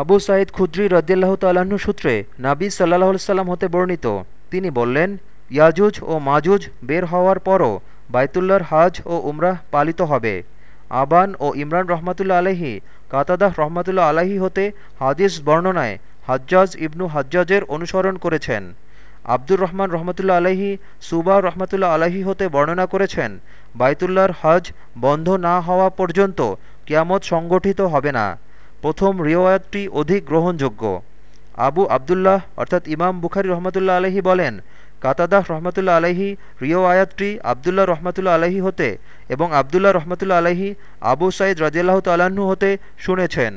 আবু সাঈদ খুদ্রি রদিয়াল্লাহ তাল্লাহ্ন সূত্রে নাবী সাল্লাহ সাল্লাম হতে বর্ণিত। তিনি বললেন, ইয়াজুজ ও মাজুজ বের হওয়ার পরও বাইতুল্লাহর হাজ ও উমরাহ পালিত হবে। আবান ও ইমরান রহমাতুল্লা আলহি কাতাদাহ রহমাতুল্লা আলাহি হতে হাদিস বর্ণনায় হাজ্জাজ ইবনু হাজ্জাজের অনুসরণ করেছেন। আব্দুর রহমান রহমতুল্লা আলহি সুবা রহমতুল্লা আলহি হতে বর্ণনা করেছেন, বাইতুল্লাহর হজ বন্ধ না হওয়া পর্যন্ত কিয়ামত সংগঠিত হবে না। প্রথম রিওয়ায়তটি অধিক গ্রহণযোগ্য। আবু আবদুল্লাহ অর্থাৎ ইমাম বুখারি রহমতুল্লা আলহি বলেন কাতাদাহ রহমতুল্লা আলহি রিও আয়াতটি আবদুল্লাহ রহমতুল্লা আলহি হতে এবং আবদুল্লাহ রহমতুল্লা আলহি আবু সাইদ রাজিয়াল্লাহ তাল্লাহ্ন হতে শুনেছেন।